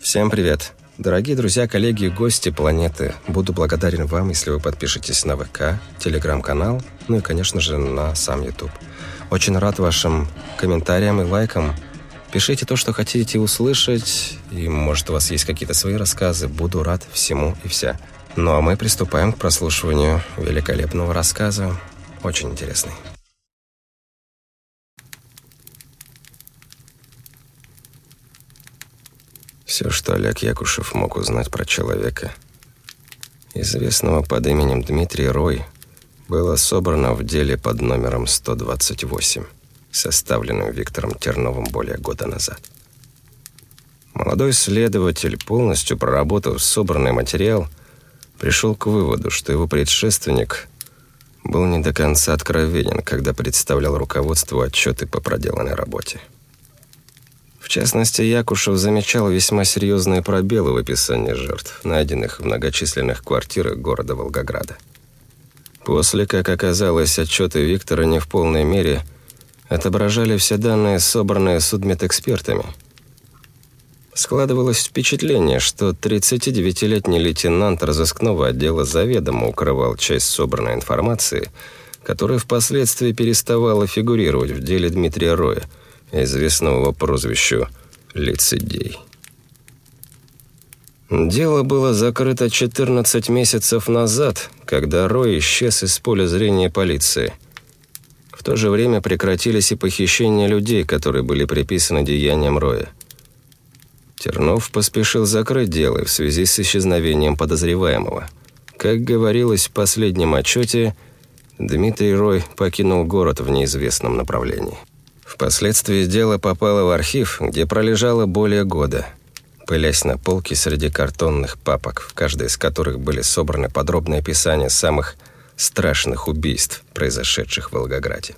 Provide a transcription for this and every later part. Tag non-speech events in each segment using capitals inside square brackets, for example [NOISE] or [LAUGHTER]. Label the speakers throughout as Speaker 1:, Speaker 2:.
Speaker 1: Всем привет! Дорогие друзья, коллеги и гости планеты, буду благодарен вам, если вы подпишетесь на ВК, Телеграм-канал, ну и, конечно же, на сам YouTube. Очень рад вашим комментариям и лайкам. Пишите то, что хотите услышать, и, может, у вас есть какие-то свои рассказы. Буду рад всему и вся. Ну а мы приступаем к прослушиванию великолепного рассказа. Очень интересный. Все, что Олег Якушев мог узнать про человека, известного под именем Дмитрий Рой, было собрано в деле под номером 128, составленным Виктором Терновым более года назад. Молодой следователь, полностью проработав собранный материал, пришел к выводу, что его предшественник был не до конца откровенен, когда представлял руководству отчеты по проделанной работе. Частности, Якушев замечал весьма серьезные пробелы в описании жертв, найденных в многочисленных квартирах города Волгограда. После, как оказалось, отчеты Виктора не в полной мере отображали все данные, собранные судмедэкспертами. Складывалось впечатление, что 39-летний лейтенант разыскного отдела заведомо укрывал часть собранной информации, которая впоследствии переставала фигурировать в деле Дмитрия Роя – известного по прозвищу «Лицедей». Дело было закрыто 14 месяцев назад, когда Рой исчез из поля зрения полиции. В то же время прекратились и похищения людей, которые были приписаны деяниям Роя. Тернов поспешил закрыть дело в связи с исчезновением подозреваемого. Как говорилось в последнем отчете, Дмитрий Рой покинул город в неизвестном направлении. Впоследствии дело попало в архив, где пролежало более года, пылясь на полке среди картонных папок, в каждой из которых были собраны подробные описания самых страшных убийств, произошедших в Волгограде.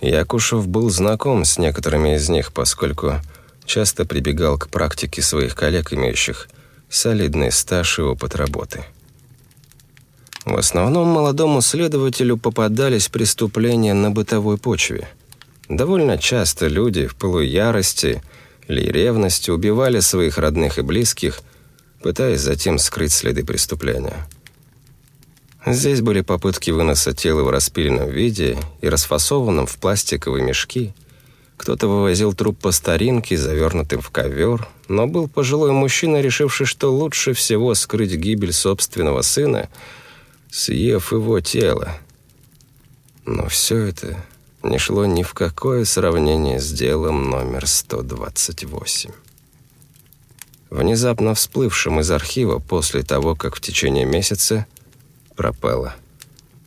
Speaker 1: Якушев был знаком с некоторыми из них, поскольку часто прибегал к практике своих коллег, имеющих солидный стаж и опыт работы. В основном молодому следователю попадались преступления на бытовой почве – Довольно часто люди в пылу ярости или ревности убивали своих родных и близких, пытаясь затем скрыть следы преступления. Здесь были попытки выноса тела в распиленном виде и расфасованном в пластиковые мешки. Кто-то вывозил труп по старинке, завернутым в ковер, но был пожилой мужчина, решивший, что лучше всего скрыть гибель собственного сына, съев его тело. Но все это не шло ни в какое сравнение с делом номер 128. Внезапно всплывшим из архива после того, как в течение месяца пропало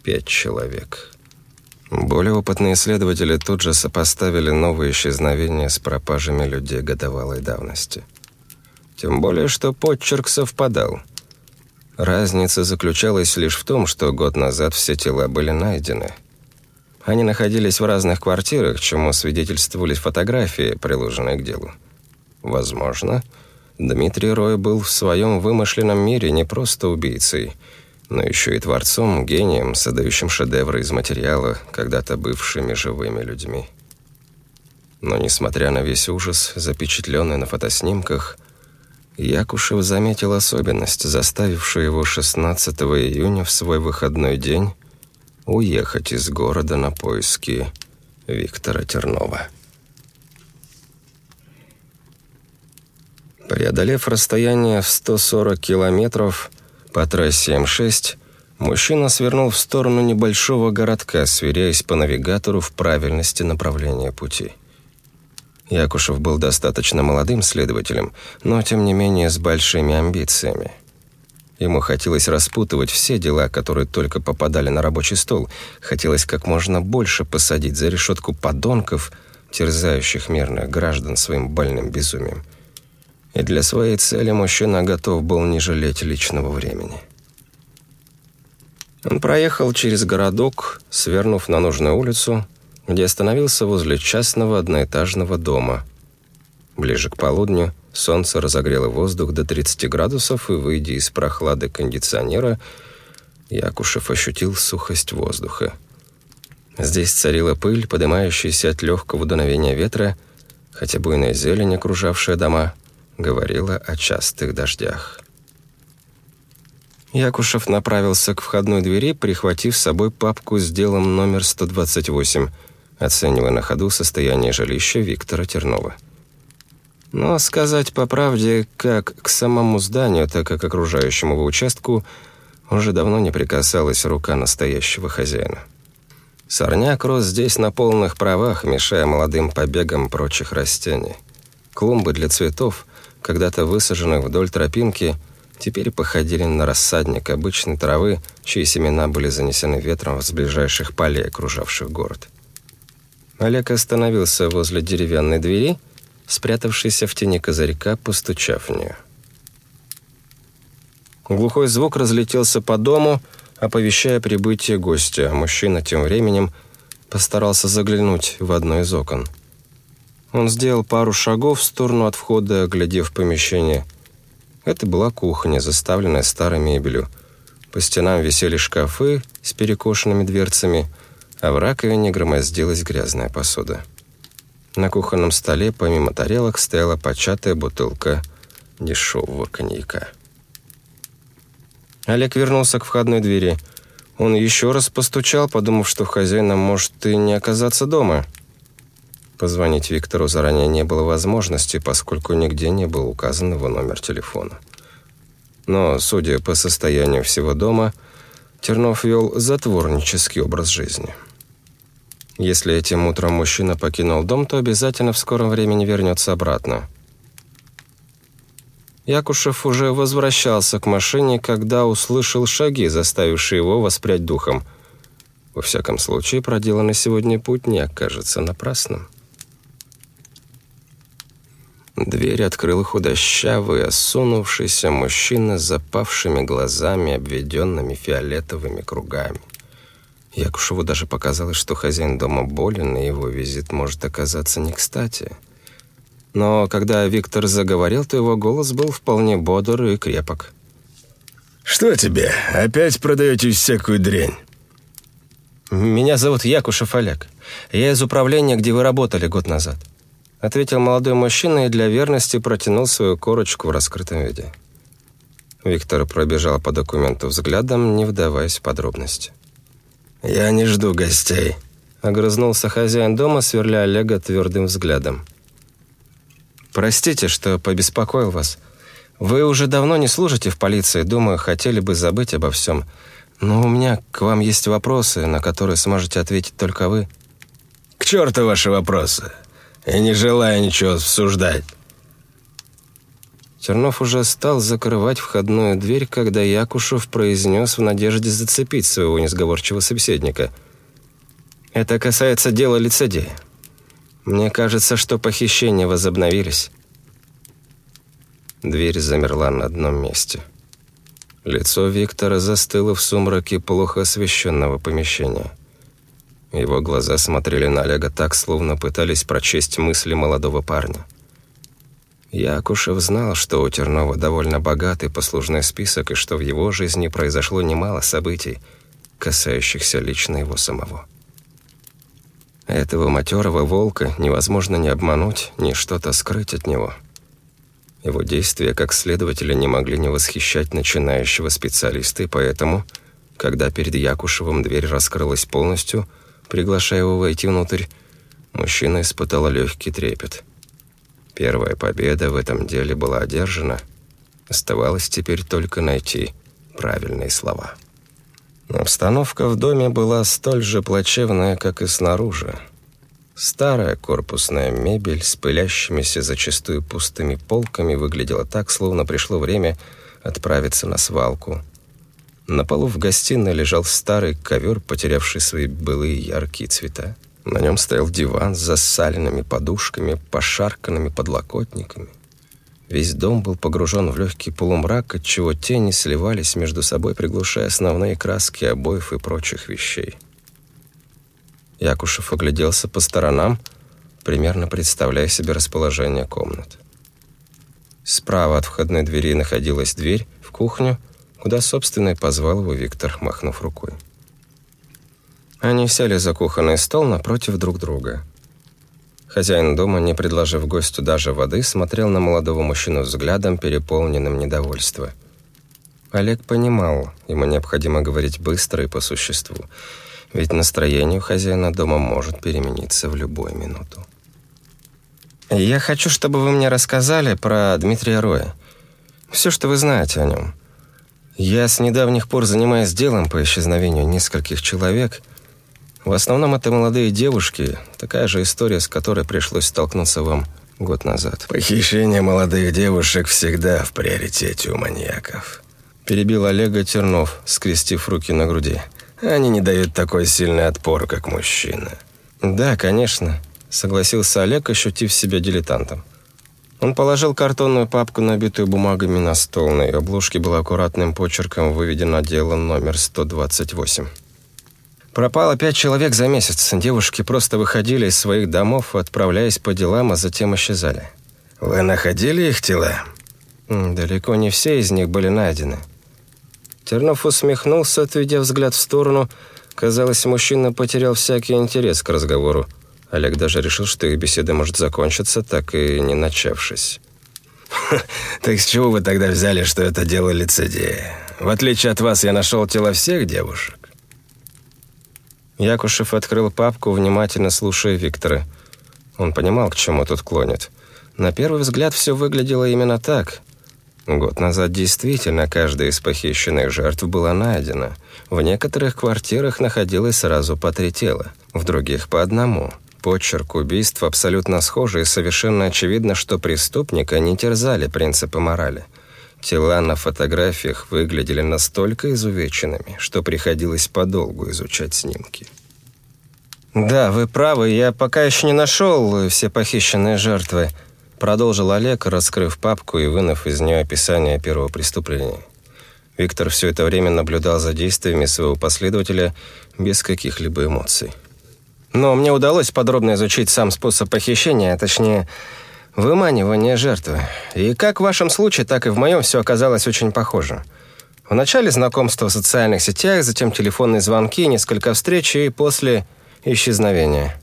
Speaker 1: пять человек. Более опытные исследователи тут же сопоставили новые исчезновения с пропажами людей годовалой давности. Тем более, что подчерк совпадал. Разница заключалась лишь в том, что год назад все тела были найдены – они находились в разных квартирах, чему свидетельствовали фотографии, приложенные к делу. Возможно, Дмитрий Рой был в своем вымышленном мире не просто убийцей, но еще и творцом, гением, создающим шедевры из материала, когда-то бывшими живыми людьми. Но несмотря на весь ужас, запечатленный на фотоснимках, Якушев заметил особенность, заставившую его 16 июня в свой выходной день уехать из города на поиски Виктора Тернова. Преодолев расстояние в 140 километров по трассе М6, мужчина свернул в сторону небольшого городка, сверяясь по навигатору в правильности направления пути. Якушев был достаточно молодым следователем, но тем не менее с большими амбициями – Ему хотелось распутывать все дела, которые только попадали на рабочий стол. Хотелось как можно больше посадить за решетку подонков, терзающих мирных граждан своим больным безумием. И для своей цели мужчина готов был не жалеть личного времени. Он проехал через городок, свернув на нужную улицу, где остановился возле частного одноэтажного дома. Ближе к полудню – Солнце разогрело воздух до 30 градусов, и, выйдя из прохлады кондиционера, Якушев ощутил сухость воздуха. Здесь царила пыль, поднимающаяся от легкого дуновения ветра, хотя буйная зелень, окружавшая дома, говорила о частых дождях. Якушев направился к входной двери, прихватив с собой папку с делом номер 128, оценивая на ходу состояние жилища Виктора Тернова. Но сказать по правде, как к самому зданию, так и к окружающему его участку, уже давно не прикасалась рука настоящего хозяина. Сорняк рос здесь на полных правах, мешая молодым побегам прочих растений. Клумбы для цветов, когда-то высаженных вдоль тропинки, теперь походили на рассадник обычной травы, чьи семена были занесены ветром с ближайших полей, окружавших город. Олег остановился возле деревянной двери, спрятавшийся в тени козырька, постучав в нее. Глухой звук разлетелся по дому, оповещая прибытие гостя. Мужчина тем временем постарался заглянуть в одно из окон. Он сделал пару шагов в сторону от входа, оглядев помещение. Это была кухня, заставленная старой мебелью. По стенам висели шкафы с перекошенными дверцами, а в раковине громоздилась грязная посуда. На кухонном столе, помимо тарелок, стояла початая бутылка дешевого коньяка. Олег вернулся к входной двери. Он еще раз постучал, подумав, что хозяина может и не оказаться дома. Позвонить Виктору заранее не было возможности, поскольку нигде не был указан его номер телефона. Но, судя по состоянию всего дома, Тернов вел затворнический образ жизни. Если этим утром мужчина покинул дом, то обязательно в скором времени вернется обратно. Якушев уже возвращался к машине, когда услышал шаги, заставившие его воспрять духом. Во всяком случае, проделанный сегодня путь не окажется напрасным. Дверь открыл худощавый, осунувшийся мужчина с запавшими глазами, обведенными фиолетовыми кругами. Якушеву даже показалось, что хозяин дома болен, и его визит может оказаться не кстати. Но когда Виктор заговорил, то его голос был вполне бодр и крепок.
Speaker 2: «Что тебе? Опять продаете всякую дрянь?»
Speaker 1: «Меня зовут Якушев Олег. Я из управления, где вы работали год назад», ответил молодой мужчина и для верности протянул свою корочку в раскрытом виде. Виктор пробежал по документу взглядом, не вдаваясь в подробности.
Speaker 2: «Я не жду гостей», —
Speaker 1: огрызнулся хозяин дома, сверля Олега твердым взглядом. «Простите, что побеспокоил вас. Вы уже давно не служите в полиции, думаю, хотели бы забыть обо всем. Но у меня к вам есть вопросы, на которые сможете ответить только вы».
Speaker 2: «К черту ваши вопросы! Я не желаю ничего обсуждать».
Speaker 1: Тернов уже стал закрывать входную дверь, когда Якушев произнес в надежде зацепить своего несговорчивого собеседника. «Это касается дела лицедея. Мне кажется, что похищения возобновились. Дверь замерла на одном месте. Лицо Виктора застыло в сумраке плохо освещенного помещения. Его глаза смотрели на Олега так, словно пытались прочесть мысли молодого парня. Якушев знал, что у Тернова довольно богатый послужной список и что в его жизни произошло немало событий, касающихся лично его самого. Этого матерого волка невозможно ни обмануть, ни что-то скрыть от него. Его действия как следователя не могли не восхищать начинающего специалиста, и поэтому, когда перед Якушевым дверь раскрылась полностью, приглашая его войти внутрь, мужчина испытал легкий трепет. Первая победа в этом деле была одержана. Оставалось теперь только найти правильные слова. Обстановка в доме была столь же плачевная, как и снаружи. Старая корпусная мебель с пылящимися зачастую пустыми полками выглядела так, словно пришло время отправиться на свалку. На полу в гостиной лежал старый ковер, потерявший свои былые яркие цвета. На нем стоял диван с засаленными подушками, пошарканными подлокотниками. Весь дом был погружен в легкий полумрак, отчего тени сливались между собой, приглушая основные краски обоев и прочих вещей. Якушев огляделся по сторонам, примерно представляя себе расположение комнат. Справа от входной двери находилась дверь в кухню, куда, собственно, и позвал его Виктор, махнув рукой. Они сели за кухонный стол напротив друг друга – Хозяин дома, не предложив гостю даже воды, смотрел на молодого мужчину взглядом, переполненным недовольства. Олег понимал, ему необходимо говорить быстро и по существу, ведь настроение у хозяина дома может перемениться в любую минуту. «Я хочу, чтобы вы мне рассказали про Дмитрия Роя. Все, что вы знаете о нем. Я с недавних пор занимаюсь делом по исчезновению нескольких человек. В основном это молодые девушки, такая же история, с которой пришлось столкнуться вам год назад.
Speaker 2: Похищение молодых девушек всегда в приоритете у маньяков.
Speaker 1: Перебил Олега Тернов, скрестив руки на груди.
Speaker 2: Они не дают такой сильный отпор, как мужчины.
Speaker 1: Да, конечно, согласился Олег, ощутив себя дилетантом. Он положил картонную папку, набитую бумагами, на стол. На ее обложке было аккуратным почерком выведено дело номер 128. Пропало пять человек за месяц. Девушки просто выходили из своих домов, отправляясь по делам, а затем исчезали.
Speaker 2: «Вы находили их тела?»
Speaker 1: «Далеко не все из них были найдены». Тернов усмехнулся, отведя взгляд в сторону. Казалось, мужчина потерял всякий интерес к разговору. Олег даже решил, что их беседа может закончиться, так и не начавшись. [LAUGHS]
Speaker 2: «Так с чего вы тогда взяли, что это дело лицедея? В отличие от вас, я нашел тела всех девушек».
Speaker 1: Якушев открыл папку, внимательно слушая Виктора. Он понимал, к чему тут клонит. На первый взгляд все выглядело именно так. Год назад действительно каждая из похищенных жертв была найдена. В некоторых квартирах находилось сразу по три тела, в других по одному – Почерк убийств абсолютно схожий, и совершенно очевидно, что преступника не терзали принципы морали. Тела на фотографиях выглядели настолько изувеченными, что приходилось подолгу изучать снимки. «Да, вы правы, я пока еще не нашел все похищенные жертвы», продолжил Олег, раскрыв папку и вынув из нее описание первого преступления. Виктор все это время наблюдал за действиями своего последователя без каких-либо эмоций. Но мне удалось подробно изучить сам способ похищения, а точнее, выманивания жертвы. И как в вашем случае, так и в моем все оказалось очень похоже. Вначале знакомство в социальных сетях, затем телефонные звонки, несколько встреч и после исчезновения.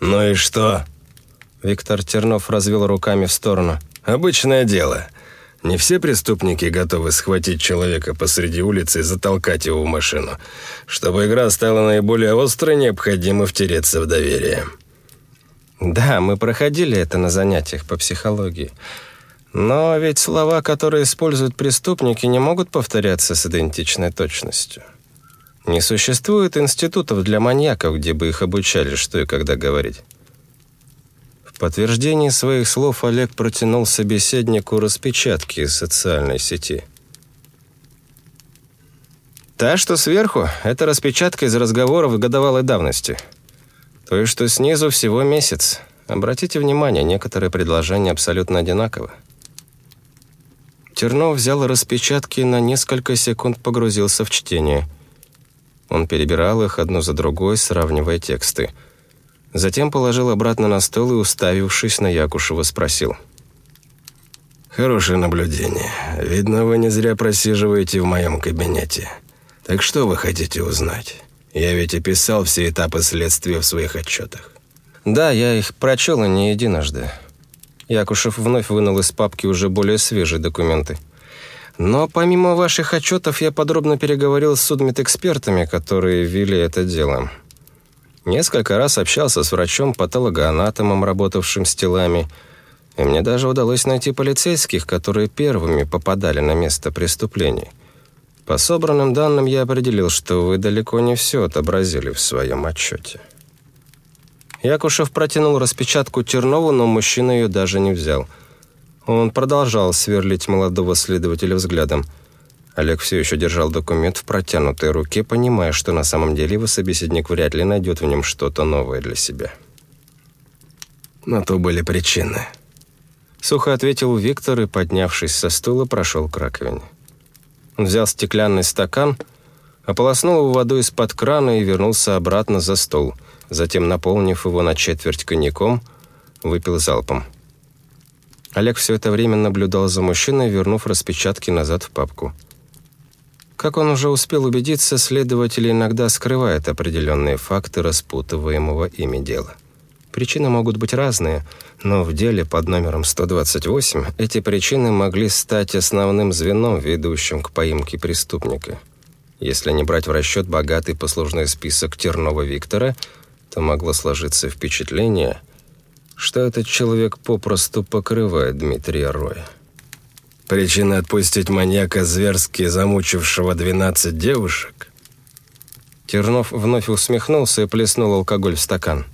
Speaker 2: «Ну и что?»
Speaker 1: Виктор Тернов развел руками в сторону.
Speaker 2: «Обычное дело. Не все преступники готовы схватить человека посреди улицы и затолкать его в машину. Чтобы игра стала наиболее острой, необходимо втереться в доверие.
Speaker 1: Да, мы проходили это на занятиях по психологии. Но ведь слова, которые используют преступники, не могут повторяться с идентичной точностью. Не существует институтов для маньяков, где бы их обучали, что и когда говорить подтверждении своих слов Олег протянул собеседнику распечатки из социальной сети. Та, что сверху, это распечатка из разговоров годовалой давности. Есть, что снизу всего месяц. Обратите внимание, некоторые предложения абсолютно одинаковы. Тернов взял распечатки и на несколько секунд погрузился в чтение. Он перебирал их одну за другой, сравнивая тексты – Затем положил обратно на стол и, уставившись на Якушева, спросил.
Speaker 2: «Хорошее наблюдение. Видно, вы не зря просиживаете в моем кабинете. Так что вы хотите узнать? Я ведь описал все этапы следствия в своих отчетах».
Speaker 1: «Да, я их прочел и не единожды». Якушев вновь вынул из папки уже более свежие документы. «Но помимо ваших отчетов я подробно переговорил с судмедэкспертами, которые вели это дело». Несколько раз общался с врачом-патологоанатомом, работавшим с телами, и мне даже удалось найти полицейских, которые первыми попадали на место преступления. По собранным данным я определил, что вы далеко не все отобразили в своем отчете. Якушев протянул распечатку Тернову, но мужчина ее даже не взял. Он продолжал сверлить молодого следователя взглядом – Олег все еще держал документ в протянутой руке, понимая, что на самом деле его собеседник вряд ли найдет в нем что-то новое для себя.
Speaker 2: На то были причины.
Speaker 1: Сухо ответил Виктор и, поднявшись со стула, прошел к раковине. Взял стеклянный стакан, ополоснул его водой из-под крана и вернулся обратно за стол. Затем, наполнив его на четверть коньяком, выпил залпом. Олег все это время наблюдал за мужчиной, вернув распечатки назад в папку. Как он уже успел убедиться, следователи иногда скрывают определенные факты распутываемого ими дела. Причины могут быть разные, но в деле под номером 128 эти причины могли стать основным звеном, ведущим к поимке преступника. Если не брать в расчет богатый послужной список Тернова Виктора, то могло сложиться впечатление, что этот человек попросту покрывает Дмитрия Роя.
Speaker 2: Причина отпустить маньяка, зверски замучившего 12 девушек?
Speaker 1: Тернов вновь усмехнулся и плеснул алкоголь в стакан.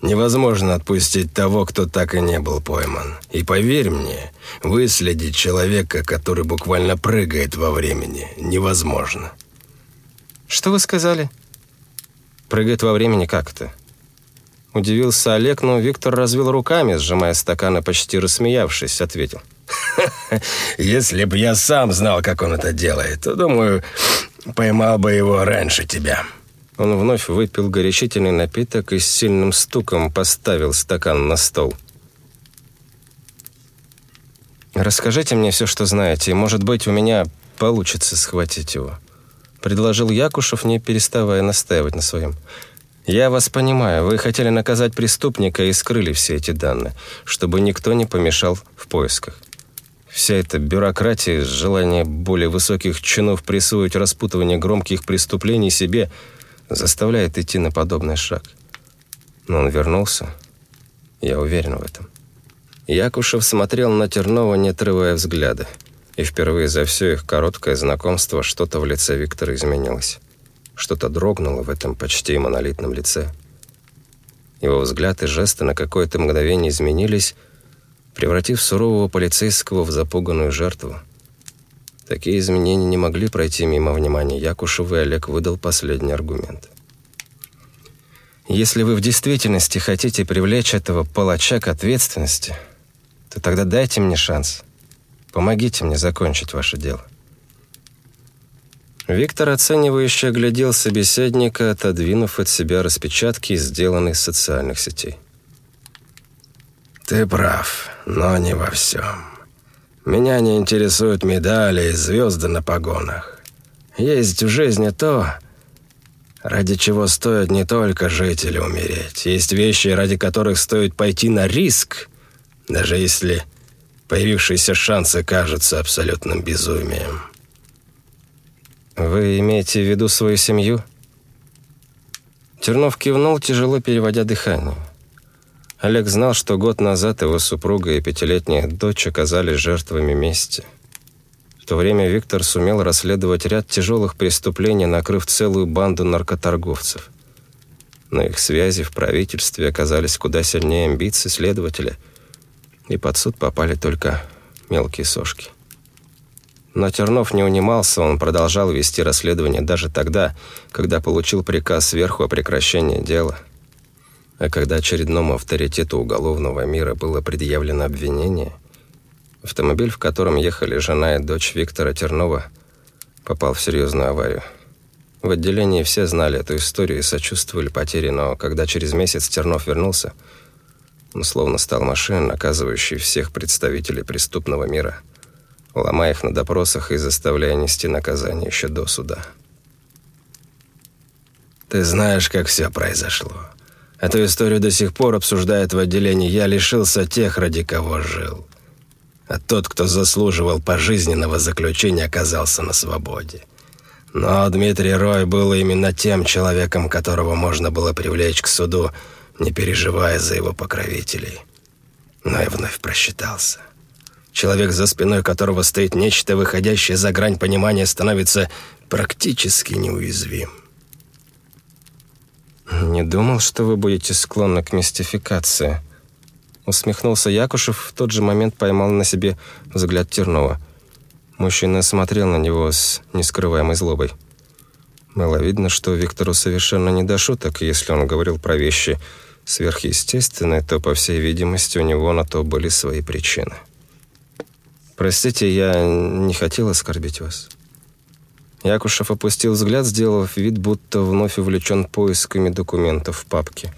Speaker 2: Невозможно отпустить того, кто так и не был пойман. И поверь мне, выследить человека, который буквально прыгает во времени, невозможно.
Speaker 1: Что вы сказали? Прыгает во времени как то Удивился Олег, но Виктор развел руками, сжимая стакан и почти рассмеявшись, ответил. [LAUGHS]
Speaker 2: «Если б я сам знал, как он это делает, то, думаю, поймал бы его раньше тебя».
Speaker 1: Он вновь выпил горячительный напиток и с сильным стуком поставил стакан на стол. «Расскажите мне все, что знаете, и, может быть, у меня получится схватить его», — предложил Якушев, не переставая настаивать на своем. «Я вас понимаю, вы хотели наказать преступника и скрыли все эти данные, чтобы никто не помешал в поисках. Вся эта бюрократия, желание более высоких чинов присвоить распутывание громких преступлений себе — заставляет идти на подобный шаг. Но он вернулся. Я уверен в этом. Якушев смотрел на Тернова, не отрывая взгляда. И впервые за все их короткое знакомство что-то в лице Виктора изменилось. Что-то дрогнуло в этом почти монолитном лице. Его взгляд и жесты на какое-то мгновение изменились, превратив сурового полицейского в запуганную жертву. Такие изменения не могли пройти мимо внимания Якушева, и Олег выдал последний аргумент. «Если вы в действительности хотите привлечь этого палача к ответственности, то тогда дайте мне шанс. Помогите мне закончить ваше дело». Виктор оценивающе оглядел собеседника, отодвинув от себя распечатки, сделанные из социальных сетей.
Speaker 2: «Ты прав, но не во всем». Меня не интересуют медали и звезды на погонах. Есть в жизни то, ради чего стоит не только жить или умереть. Есть вещи, ради которых стоит пойти на риск, даже если появившиеся шансы кажутся абсолютным безумием.
Speaker 1: «Вы имеете в виду свою семью?» Тернов кивнул, тяжело переводя дыхание. Олег знал, что год назад его супруга и пятилетняя дочь оказались жертвами мести. В то время Виктор сумел расследовать ряд тяжелых преступлений, накрыв целую банду наркоторговцев. Но их связи в правительстве оказались куда сильнее амбиций следователя, и под суд попали только мелкие сошки. Но Тернов не унимался, он продолжал вести расследование даже тогда, когда получил приказ сверху о прекращении дела – а когда очередному авторитету уголовного мира было предъявлено обвинение, автомобиль, в котором ехали жена и дочь Виктора Тернова, попал в серьезную аварию. В отделении все знали эту историю и сочувствовали потере, но когда через месяц Тернов вернулся, он словно стал машиной, наказывающей всех представителей преступного мира, ломая их на допросах и заставляя нести наказание еще до суда.
Speaker 2: «Ты знаешь, как все произошло», Эту историю до сих пор обсуждают в отделении. Я лишился тех, ради кого жил. А тот, кто заслуживал пожизненного заключения, оказался на свободе. Но Дмитрий Рой был именно тем человеком, которого можно было привлечь к суду, не переживая за его покровителей. Но и вновь просчитался. Человек, за спиной которого стоит нечто, выходящее за грань понимания, становится практически неуязвим.
Speaker 1: «Не думал, что вы будете склонны к мистификации». Усмехнулся Якушев, в тот же момент поймал на себе взгляд Тернова. Мужчина смотрел на него с нескрываемой злобой. Было видно, что Виктору совершенно не до шуток, если он говорил про вещи сверхъестественные, то, по всей видимости, у него на то были свои причины. «Простите, я не хотел оскорбить вас». Якушев опустил взгляд, сделав вид, будто вновь увлечен поисками документов в папке.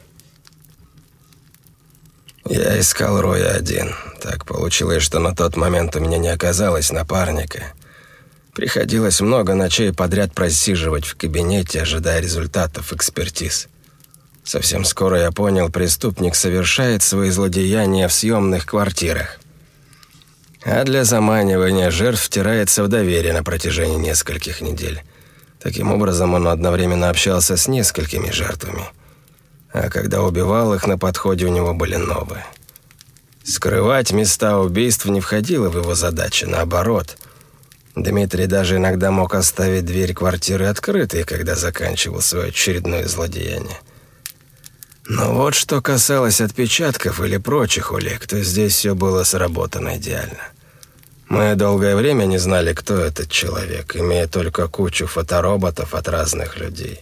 Speaker 2: «Я искал Роя один. Так получилось, что на тот момент у меня не оказалось напарника. Приходилось много ночей подряд просиживать в кабинете, ожидая результатов экспертиз. Совсем скоро я понял, преступник совершает свои злодеяния в съемных квартирах. А для заманивания жертв втирается в доверие на протяжении нескольких недель. Таким образом, он одновременно общался с несколькими жертвами. А когда убивал их, на подходе у него были новые. Скрывать места убийств не входило в его задачи, наоборот. Дмитрий даже иногда мог оставить дверь квартиры открытой, когда заканчивал свое очередное злодеяние. Но вот что касалось отпечатков или прочих улик, то здесь все было сработано идеально. Мы долгое время не знали, кто этот человек, имея только кучу фотороботов от разных людей.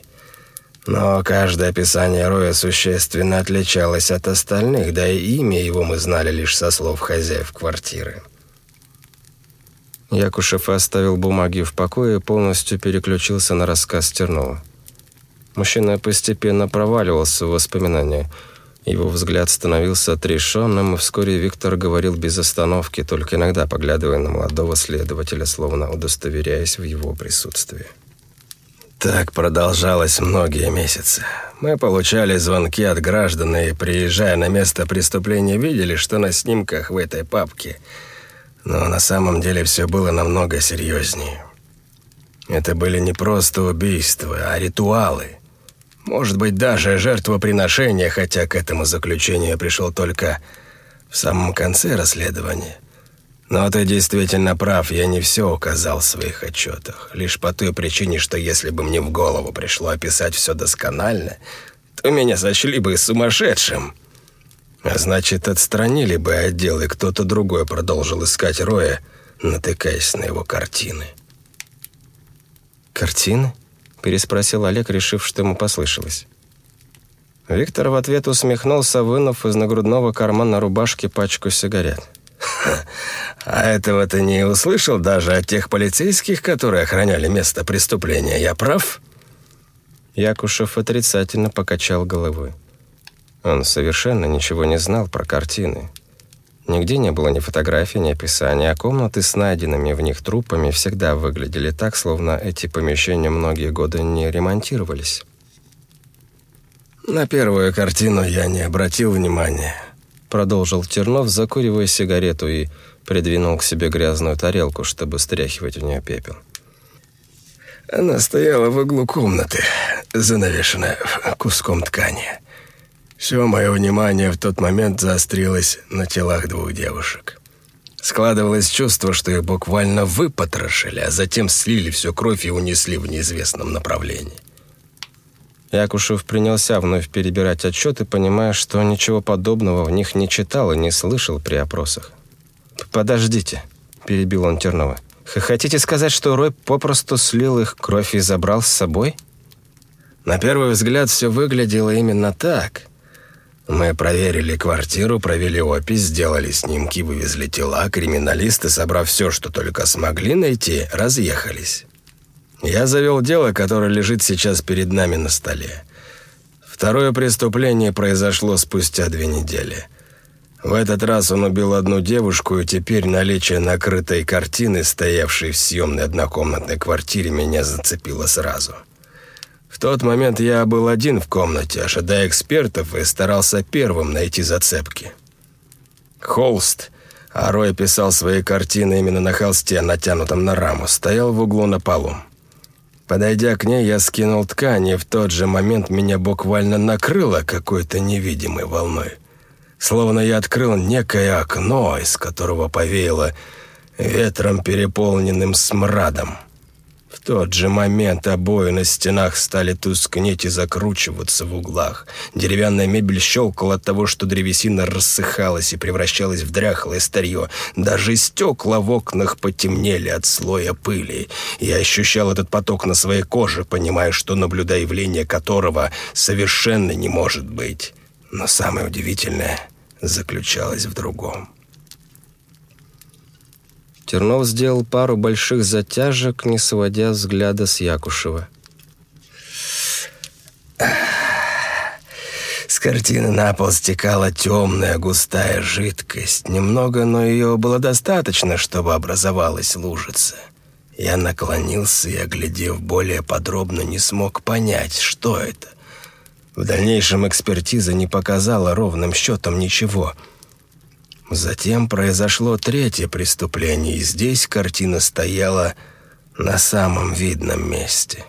Speaker 2: Но каждое описание Роя существенно отличалось от остальных, да и имя его мы знали лишь со слов хозяев квартиры.
Speaker 1: Якушев оставил бумаги в покое и полностью переключился на рассказ Тернова. Мужчина постепенно проваливался в воспоминания. Его взгляд становился отрешенным, и вскоре Виктор говорил без остановки, только иногда поглядывая на молодого следователя, словно удостоверяясь в его присутствии.
Speaker 2: Так продолжалось многие месяцы. Мы получали звонки от граждан и, приезжая на место преступления, видели, что на снимках в этой папке. Но на самом деле все было намного серьезнее. Это были не просто убийства, а ритуалы. Может быть, даже жертвоприношение, хотя к этому заключению пришел только в самом конце расследования. Но ты действительно прав, я не все указал в своих отчетах. Лишь по той причине, что если бы мне в голову пришло описать все досконально, то меня сочли бы сумасшедшим. А значит, отстранили бы отдел, и кто-то другой продолжил искать Роя, натыкаясь на его картины.
Speaker 1: «Картины?» Переспросил Олег, решив, что ему послышалось. Виктор в ответ усмехнулся, вынув из нагрудного кармана рубашки пачку сигарет.
Speaker 2: «А этого ты не услышал даже от тех полицейских, которые охраняли место преступления, я прав?»
Speaker 1: Якушев отрицательно покачал головой. Он совершенно ничего не знал про картины. Нигде не было ни фотографий, ни описания, а комнаты с найденными в них трупами всегда выглядели так, словно эти помещения многие годы не ремонтировались.
Speaker 2: «На первую картину я не обратил внимания», —
Speaker 1: продолжил Тернов, закуривая сигарету и придвинул к себе грязную тарелку, чтобы стряхивать в нее пепел.
Speaker 2: Она стояла в углу комнаты, занавешенная куском ткани. Все мое внимание в тот момент заострилось на телах двух девушек. Складывалось чувство, что их буквально выпотрошили, а затем слили всю кровь и унесли в неизвестном направлении.
Speaker 1: Якушев принялся вновь перебирать отчеты, понимая, что ничего подобного в них не читал и не слышал при опросах. «Подождите», – перебил он Тернова. «Хотите сказать, что Рой попросту слил их кровь и забрал с собой?»
Speaker 2: На первый взгляд все выглядело именно так. Мы проверили квартиру, провели опись, сделали снимки, вывезли тела. Криминалисты, собрав все, что только смогли найти, разъехались. Я завел дело, которое лежит сейчас перед нами на столе. Второе преступление произошло спустя две недели. В этот раз он убил одну девушку, и теперь наличие накрытой картины, стоявшей в съемной однокомнатной квартире, меня зацепило сразу. В тот момент я был один в комнате, ожидая экспертов, и старался первым найти зацепки. Холст, а Рой писал свои картины именно на холсте, натянутом на раму, стоял в углу на полу. Подойдя к ней, я скинул ткань, и в тот же момент меня буквально накрыло какой-то невидимой волной. Словно я открыл некое окно, из которого повеяло ветром, переполненным смрадом. Тот же момент обои на стенах стали тускнеть и закручиваться в углах. Деревянная мебель щелкала от того, что древесина рассыхалась и превращалась в дряхлое старье. Даже стекла в окнах потемнели от слоя пыли. Я ощущал этот поток на своей коже, понимая, что наблюдаю явление которого совершенно не может быть. Но самое удивительное заключалось в другом.
Speaker 1: Тернов сделал пару больших затяжек, не сводя взгляда с Якушева.
Speaker 2: С картины на пол стекала темная густая жидкость. Немного, но ее было достаточно, чтобы образовалась лужица. Я наклонился и, оглядев более подробно, не смог понять, что это. В дальнейшем экспертиза не показала ровным счетом ничего. Затем произошло третье преступление, и здесь картина стояла на самом видном месте.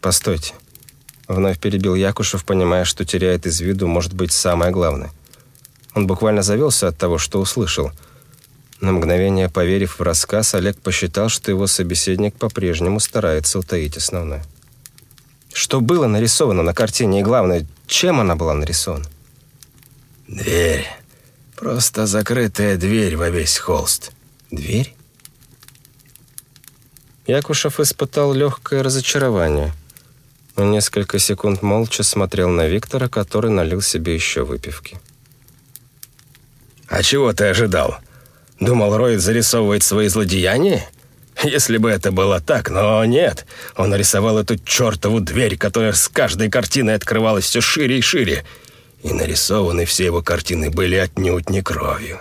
Speaker 1: «Постойте». Вновь перебил Якушев, понимая, что теряет из виду, может быть, самое главное. Он буквально завелся от того, что услышал. На мгновение поверив в рассказ, Олег посчитал, что его собеседник по-прежнему старается утаить основное. Что было нарисовано на картине и, главное, чем она была нарисована?
Speaker 2: Дверь. Просто закрытая дверь во весь холст.
Speaker 1: Дверь? Якушев испытал легкое разочарование. Он несколько секунд молча смотрел на Виктора, который налил себе еще выпивки.
Speaker 2: «А чего ты ожидал? Думал, Ройд зарисовывает свои злодеяния?» Если бы это было так, но нет. Он нарисовал эту чертову дверь, которая с каждой картиной открывалась все шире и шире. И нарисованы все его картины были отнюдь не кровью,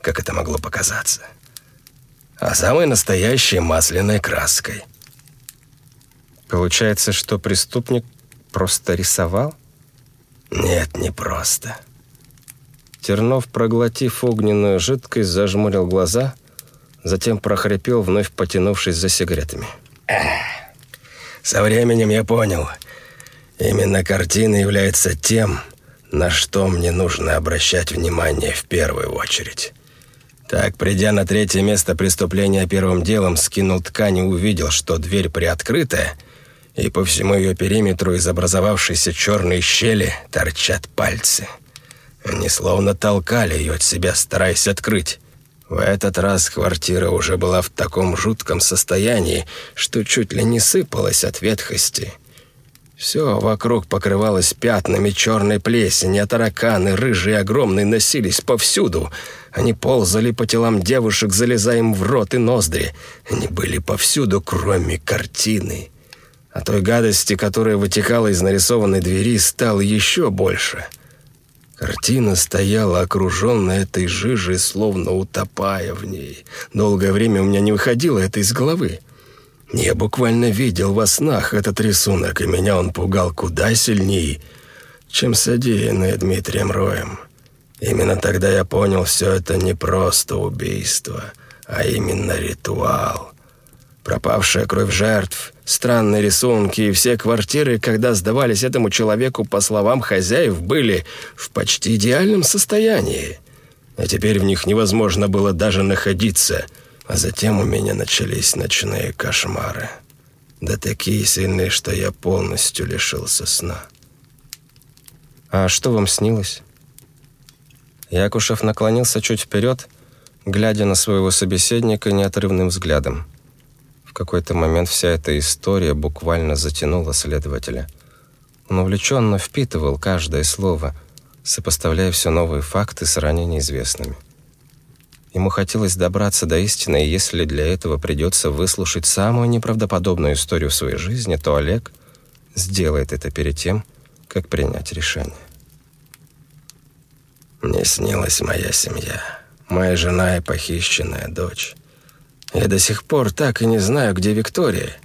Speaker 2: как это могло показаться, а самой настоящей масляной краской.
Speaker 1: Получается, что преступник просто рисовал?
Speaker 2: Нет, не просто.
Speaker 1: Тернов, проглотив огненную жидкость, зажмурил глаза – затем прохрипел, вновь потянувшись за сигаретами.
Speaker 2: «Со временем я понял. Именно картина является тем, на что мне нужно обращать внимание в первую очередь». Так, придя на третье место преступления первым делом, скинул ткань и увидел, что дверь приоткрыта, и по всему ее периметру из образовавшейся черной щели торчат пальцы. Они словно толкали ее от себя, стараясь открыть. В этот раз квартира уже была в таком жутком состоянии, что чуть ли не сыпалась от ветхости. Все вокруг покрывалось пятнами черной плесени, а тараканы, рыжие огромные, носились повсюду. Они ползали по телам девушек, залезая им в рот и ноздри. Они были повсюду, кроме картины. А той гадости, которая вытекала из нарисованной двери, стало еще больше — Картина стояла, окруженная этой жижей, словно утопая в ней. Долгое время у меня не выходило это из головы. Я буквально видел во снах этот рисунок, и меня он пугал куда сильнее, чем содеянное Дмитрием Роем. Именно тогда я понял, все это не просто убийство, а именно ритуал. Пропавшая кровь жертв, странные рисунки и все квартиры, когда сдавались этому человеку, по словам хозяев, были в почти идеальном состоянии. А теперь в них невозможно было даже находиться. А затем у меня начались ночные кошмары. Да такие сильные, что я полностью лишился сна.
Speaker 1: «А что вам снилось?» Якушев наклонился чуть вперед, глядя на своего собеседника неотрывным взглядом. В какой-то момент вся эта история буквально затянула следователя. Он увлеченно впитывал каждое слово, сопоставляя все новые факты с ранее неизвестными. Ему хотелось добраться до истины, и если для этого придется выслушать самую неправдоподобную историю в своей жизни, то Олег сделает это перед тем, как принять решение.
Speaker 2: Мне снилась моя семья, моя жена и похищенная дочь. Я до сих пор так и не знаю, где Виктория.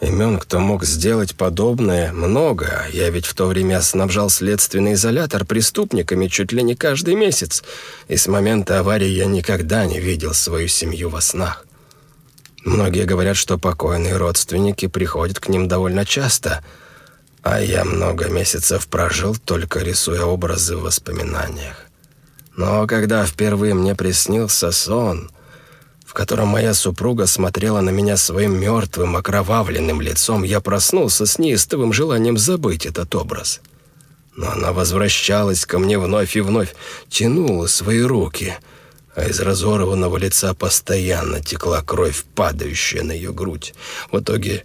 Speaker 2: Имен, кто мог сделать подобное, много. Я ведь в то время снабжал следственный изолятор преступниками чуть ли не каждый месяц. И с момента аварии я никогда не видел свою семью во снах. Многие говорят, что покойные родственники приходят к ним довольно часто, а я много месяцев прожил, только рисуя образы в воспоминаниях. Но когда впервые мне приснился сон в котором моя супруга смотрела на меня своим мертвым, окровавленным лицом, я проснулся с неистовым желанием забыть этот образ. Но она возвращалась ко мне вновь и вновь, тянула свои руки, а из разорванного лица постоянно текла кровь, падающая на ее грудь. В итоге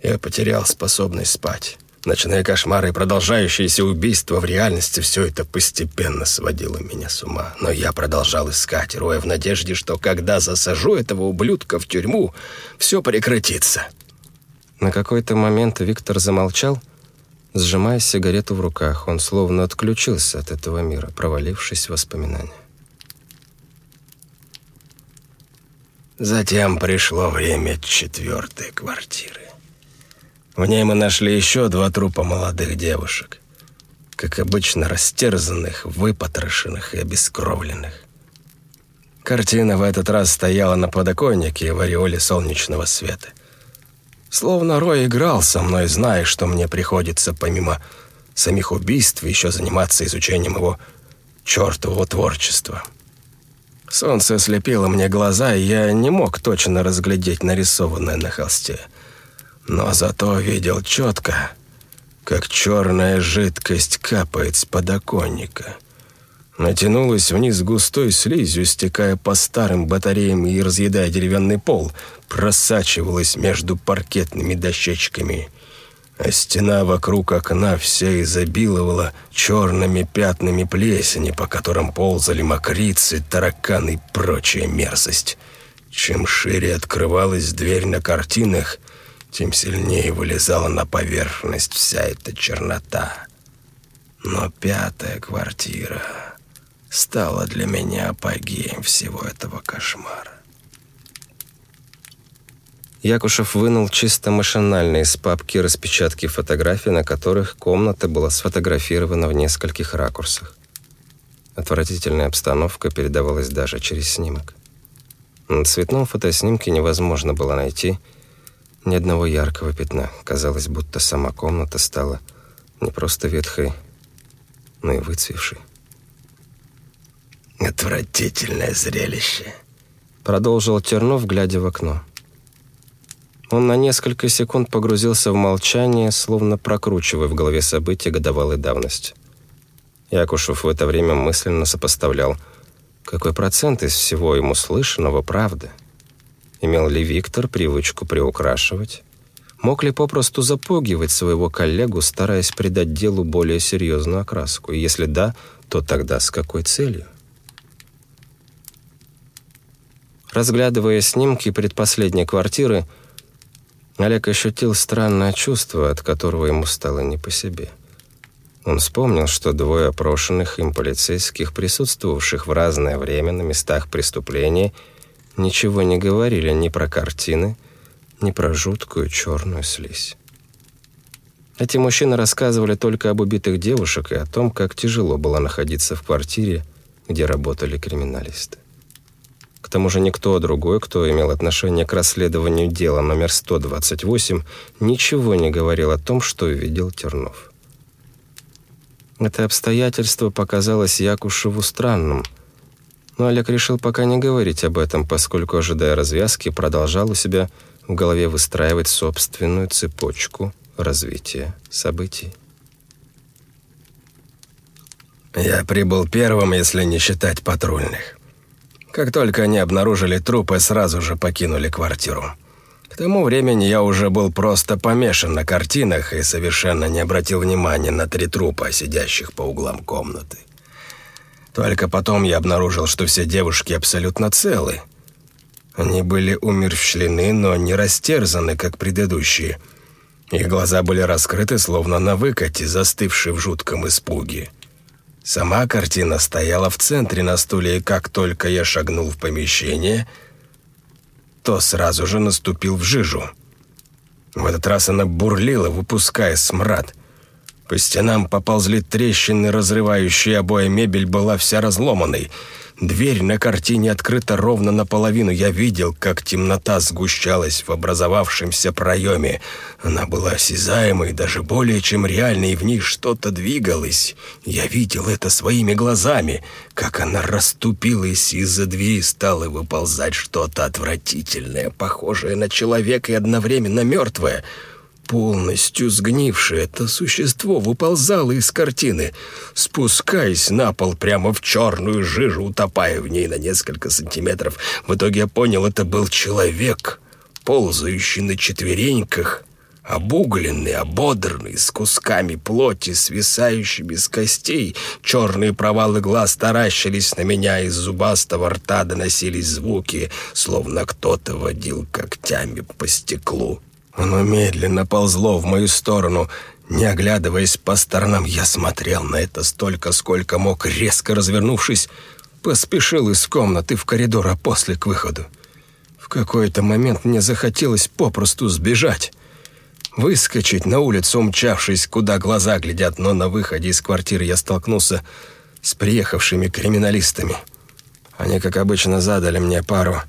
Speaker 2: я потерял способность спать. Ночные кошмары и продолжающиеся убийства в реальности все это постепенно сводило меня с ума. Но я продолжал искать, роя в надежде, что когда засажу этого ублюдка в тюрьму, все прекратится.
Speaker 1: На какой-то момент Виктор замолчал, сжимая сигарету в руках. Он словно отключился от этого мира, провалившись в воспоминания.
Speaker 2: Затем пришло время четвертой квартиры. В ней мы нашли еще два трупа молодых девушек. Как обычно, растерзанных, выпотрошенных и обескровленных. Картина в этот раз стояла на подоконнике в ореоле солнечного света. Словно Рой играл со мной, зная, что мне приходится помимо самих убийств еще заниматься изучением его чертового творчества. Солнце ослепило мне глаза, и я не мог точно разглядеть нарисованное на холсте. Но зато видел четко, как черная жидкость капает с подоконника. Натянулась вниз густой слизью, стекая по старым батареям и разъедая деревянный пол, просачивалась между паркетными дощечками — а стена вокруг окна вся изобиловала черными пятнами плесени, по которым ползали мокрицы, тараканы и прочая мерзость. Чем шире открывалась дверь на картинах, тем сильнее вылезала на поверхность вся эта чернота. Но пятая квартира стала для меня апогеем всего этого кошмара.
Speaker 1: Якушев вынул чисто машинально из папки распечатки фотографий, на которых комната была сфотографирована в нескольких ракурсах. Отвратительная обстановка передавалась даже через снимок. На цветном фотоснимке невозможно было найти ни одного яркого пятна. Казалось, будто сама комната стала не просто ветхой, но и выцвевшей.
Speaker 2: «Отвратительное зрелище», —
Speaker 1: продолжил Тернов, глядя в окно. Он на несколько секунд погрузился в молчание, словно прокручивая в голове события годовалой давности. Якушев в это время мысленно сопоставлял, какой процент из всего ему слышанного правды. Имел ли Виктор привычку приукрашивать? Мог ли попросту запугивать своего коллегу, стараясь придать делу более серьезную окраску? И если да, то тогда с какой целью? Разглядывая снимки предпоследней квартиры, Олег ощутил странное чувство, от которого ему стало не по себе. Он вспомнил, что двое опрошенных им полицейских, присутствовавших в разное время на местах преступления, ничего не говорили ни про картины, ни про жуткую черную слизь. Эти мужчины рассказывали только об убитых девушек и о том, как тяжело было находиться в квартире, где работали криминалисты. К тому же никто другой, кто имел отношение к расследованию дела номер 128, ничего не говорил о том, что видел Тернов. Это обстоятельство показалось Якушеву странным, но Олег решил пока не говорить об этом, поскольку, ожидая развязки, продолжал у себя в голове выстраивать собственную цепочку развития событий.
Speaker 2: «Я прибыл первым, если не считать патрульных. Как только они обнаружили трупы, сразу же покинули квартиру. К тому времени я уже был просто помешан на картинах и совершенно не обратил внимания на три трупа, сидящих по углам комнаты. Только потом я обнаружил, что все девушки абсолютно целы. Они были умерщвлены, но не растерзаны, как предыдущие. Их глаза были раскрыты, словно на выкате, застывшие в жутком испуге. Сама картина стояла в центре на стуле, и как только я шагнул в помещение, то сразу же наступил в жижу. В этот раз она бурлила, выпуская смрад. По стенам поползли трещины, разрывающие обои, мебель была вся разломанной — Дверь на картине открыта ровно наполовину. Я видел, как темнота сгущалась в образовавшемся проеме. Она была осязаемой, даже более чем реальной, и в ней что-то двигалось. Я видел это своими глазами, как она расступилась, из-за двери стало выползать что-то отвратительное, похожее на человека и одновременно мертвое — Полностью сгнившее это существо выползало из картины, спускаясь на пол прямо в черную жижу, утопая в ней на несколько сантиметров. В итоге я понял, это был человек, ползающий на четвереньках, обугленный, ободранный, с кусками плоти, свисающими с костей. Черные провалы глаз таращились на меня, из зубастого рта доносились звуки, словно кто-то водил когтями по стеклу. Оно медленно ползло в мою сторону. Не оглядываясь по сторонам, я смотрел на это столько, сколько мог, резко развернувшись, поспешил из комнаты в коридор, а после к выходу. В какой-то момент мне захотелось попросту сбежать. выскочить на улицу, умчавшись, куда глаза глядят, но на выходе из квартиры я столкнулся с приехавшими криминалистами. Они, как обычно, задали мне пару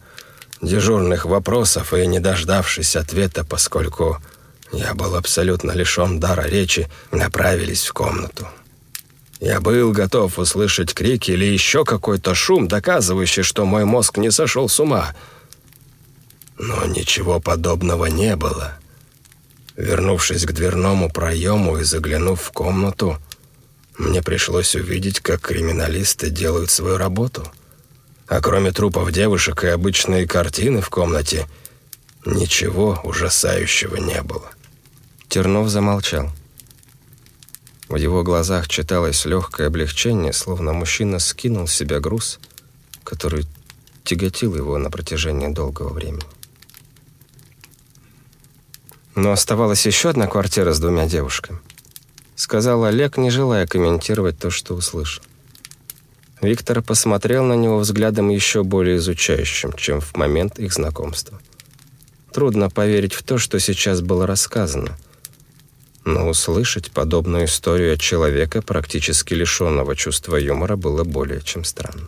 Speaker 2: дежурных вопросов и, не дождавшись ответа, поскольку я был абсолютно лишен дара речи, направились в комнату. Я был готов услышать крики или еще какой-то шум, доказывающий, что мой мозг не сошел с ума. Но ничего подобного не было. Вернувшись к дверному проему и заглянув в комнату, мне пришлось увидеть, как криминалисты делают свою работу. А кроме трупов девушек и обычной картины в комнате, ничего ужасающего не было.
Speaker 1: Тернов замолчал. В его глазах читалось легкое облегчение, словно мужчина скинул с себя груз, который тяготил его на протяжении долгого времени. Но оставалась еще одна квартира с двумя девушками. Сказал Олег, не желая комментировать то, что услышал. Виктор посмотрел на него взглядом еще более изучающим, чем в момент их знакомства. Трудно поверить в то, что сейчас было рассказано – но услышать подобную историю от человека, практически лишенного чувства юмора, было более чем странно.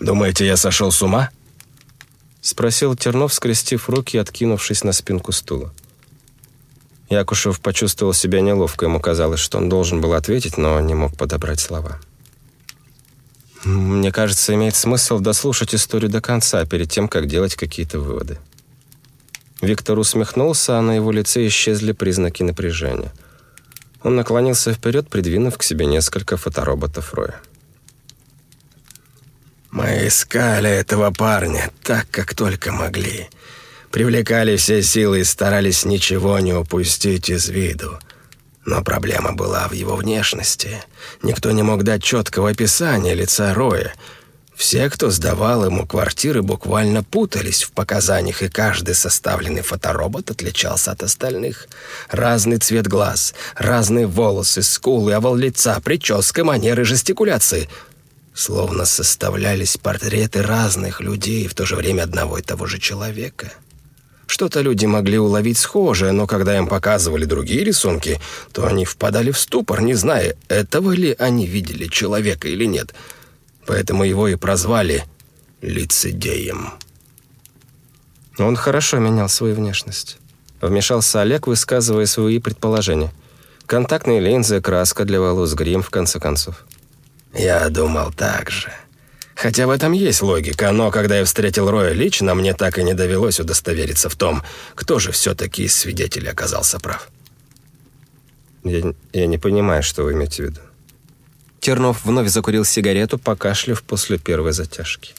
Speaker 2: «Думаете, я сошел с ума?»
Speaker 1: Спросил Тернов, скрестив руки и откинувшись на спинку стула. Якушев почувствовал себя неловко, ему казалось, что он должен был ответить, но не мог подобрать слова. «Мне кажется, имеет смысл дослушать историю до конца, перед тем, как делать какие-то выводы», Виктор усмехнулся, а на его лице исчезли признаки напряжения. Он наклонился вперед, придвинув к себе несколько фотороботов Роя.
Speaker 2: «Мы искали этого парня так, как только могли. Привлекали все силы и старались ничего не упустить из виду. Но проблема была в его внешности. Никто не мог дать четкого описания лица Роя — все, кто сдавал ему квартиры, буквально путались в показаниях, и каждый составленный фоторобот отличался от остальных. Разный цвет глаз, разные волосы, скулы, овал лица, прическа, манеры, жестикуляции. Словно составлялись портреты разных людей, в то же время одного и того же человека. Что-то люди могли уловить схожее, но когда им показывали другие рисунки, то они впадали в ступор, не зная, этого ли они видели человека или нет — поэтому его и прозвали лицедеем.
Speaker 1: Он хорошо менял свою внешность. Вмешался Олег, высказывая свои предположения. Контактные линзы, краска для волос, грим, в конце концов.
Speaker 2: Я думал так же. Хотя в этом есть логика, но когда я встретил Роя лично, мне так и не довелось удостовериться в том, кто же все-таки из свидетелей оказался прав.
Speaker 1: Я, я не понимаю, что вы имеете в виду. Тернов вновь закурил сигарету, покашляв после первой затяжки.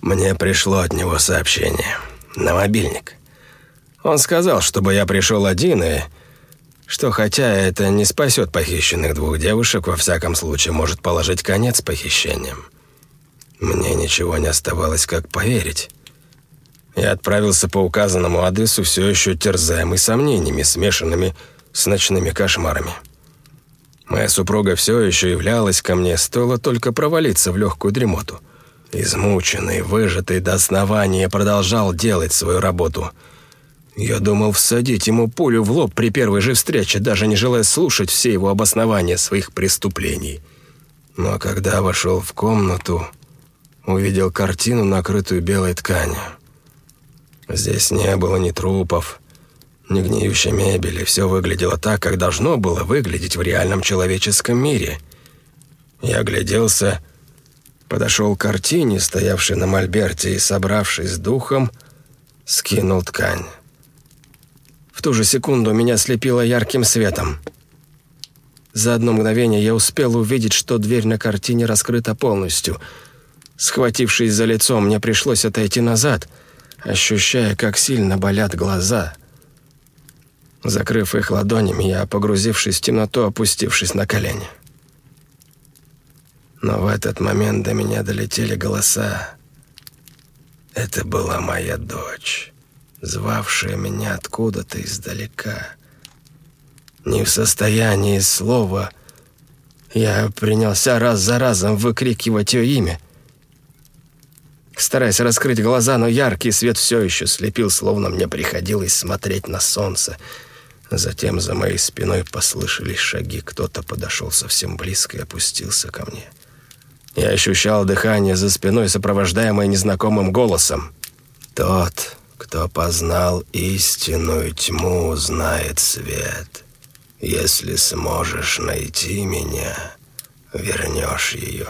Speaker 2: Мне пришло от него сообщение. На мобильник. Он сказал, чтобы я пришел один и... Что хотя это не спасет похищенных двух девушек, во всяком случае может положить конец похищениям. Мне ничего не оставалось, как поверить. Я отправился по указанному адресу, все еще терзаемый сомнениями, смешанными с ночными кошмарами. Моя супруга все еще являлась ко мне, стоило только провалиться в легкую дремоту. Измученный, выжатый до основания, продолжал делать свою работу. Я думал всадить ему пулю в лоб при первой же встрече, даже не желая слушать все его обоснования своих преступлений. Но когда вошел в комнату, увидел картину, накрытую белой тканью. Здесь не было ни трупов, ни гниющей мебели, все выглядело так, как должно было выглядеть в реальном человеческом мире. Я огляделся, подошел к картине, стоявшей на мольберте, и, собравшись духом, скинул ткань. В ту же секунду меня слепило ярким светом. За одно мгновение я успел увидеть, что дверь на картине раскрыта полностью. Схватившись за лицо, мне пришлось отойти назад, ощущая, как сильно болят глаза — Закрыв их ладонями, я, погрузившись в темноту, опустившись на колени. Но в этот момент до меня долетели голоса. Это была моя дочь, звавшая меня откуда-то издалека. Не в состоянии слова я принялся раз за разом выкрикивать ее имя. стараясь раскрыть глаза, но яркий свет все еще слепил, словно мне приходилось смотреть на солнце. Затем за моей спиной послышались шаги. Кто-то подошел совсем близко и опустился ко мне. Я ощущал дыхание за спиной, сопровождаемое незнакомым голосом. «Тот, кто познал истинную тьму, знает свет. Если сможешь найти меня, вернешь ее».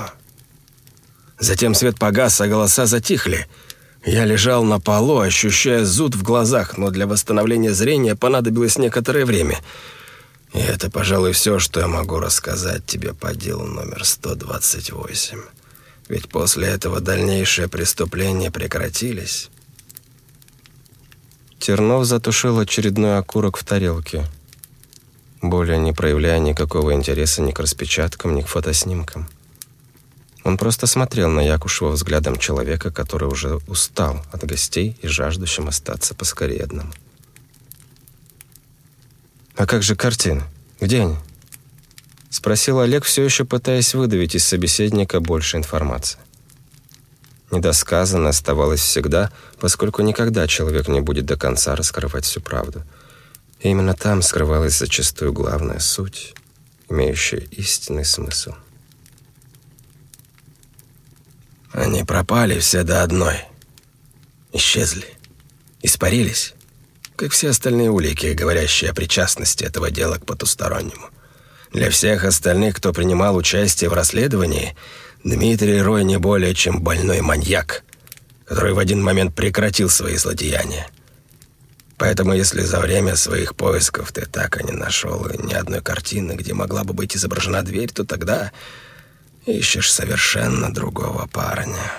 Speaker 2: Затем свет погас, а голоса затихли. Я лежал на полу, ощущая зуд в глазах, но для восстановления зрения понадобилось некоторое время. И это, пожалуй, все, что я могу рассказать тебе по делу номер 128. Ведь после этого дальнейшие преступления прекратились.
Speaker 1: Тернов затушил очередной окурок в тарелке, более не проявляя никакого интереса ни к распечаткам, ни к фотоснимкам. Он просто смотрел на Якушева взглядом человека, который уже устал от гостей и жаждущим остаться поскорее одному. «А как же картины? Где они?» Спросил Олег, все еще пытаясь выдавить из собеседника больше информации. Недосказанно оставалось всегда, поскольку никогда человек не будет до конца раскрывать всю правду. И именно там скрывалась зачастую главная суть, имеющая истинный смысл.
Speaker 2: Они пропали все до одной. Исчезли. Испарились. Как все остальные улики, говорящие о причастности этого дела к потустороннему. Для всех остальных, кто принимал участие в расследовании, Дмитрий Рой не более чем больной маньяк, который в один момент прекратил свои злодеяния. Поэтому, если за время своих поисков ты так и не нашел ни одной картины, где могла бы быть изображена дверь, то тогда Ищешь совершенно другого парня.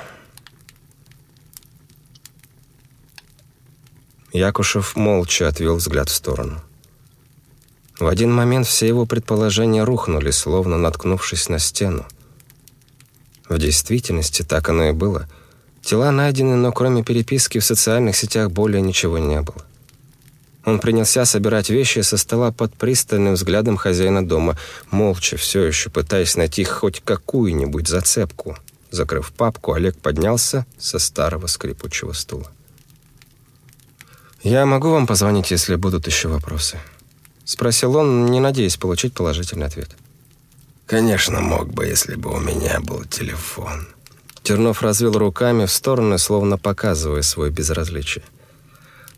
Speaker 1: Якушев молча отвел взгляд в сторону. В один момент все его предположения рухнули, словно наткнувшись на стену. В действительности так оно и было. Тела найдены, но кроме переписки в социальных сетях более ничего не было. Он принялся собирать вещи со стола под пристальным взглядом хозяина дома, молча, все еще пытаясь найти хоть какую-нибудь зацепку. Закрыв папку, Олег поднялся со старого скрипучего стула. «Я могу вам позвонить, если будут еще вопросы?» Спросил он, не надеясь получить положительный ответ.
Speaker 2: «Конечно, мог бы, если бы у меня был телефон».
Speaker 1: Тернов развел руками в стороны, словно показывая свое безразличие.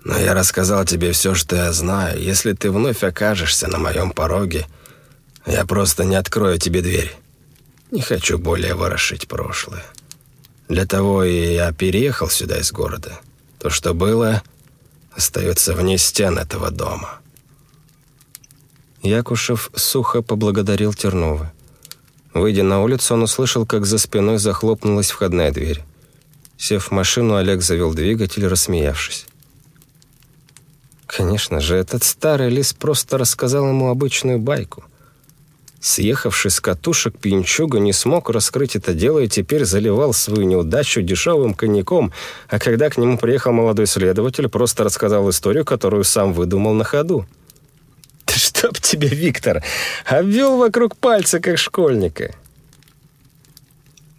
Speaker 2: Но я рассказал тебе все, что я знаю. Если ты вновь окажешься на моем пороге, я просто не открою тебе дверь. Не хочу более ворошить прошлое. Для того и я переехал сюда из города. То, что было, остается вне стен этого дома».
Speaker 1: Якушев сухо поблагодарил Тернова. Выйдя на улицу, он услышал, как за спиной захлопнулась входная дверь. Сев в машину, Олег завел двигатель, рассмеявшись. Конечно же, этот старый лис просто рассказал ему обычную байку. Съехавший с катушек, пьянчуга не смог раскрыть это дело и теперь заливал свою неудачу дешевым коньяком, а когда к нему приехал молодой следователь, просто рассказал историю, которую сам выдумал на ходу. «Да чтоб тебе, Виктор, обвел вокруг пальца, как школьника!»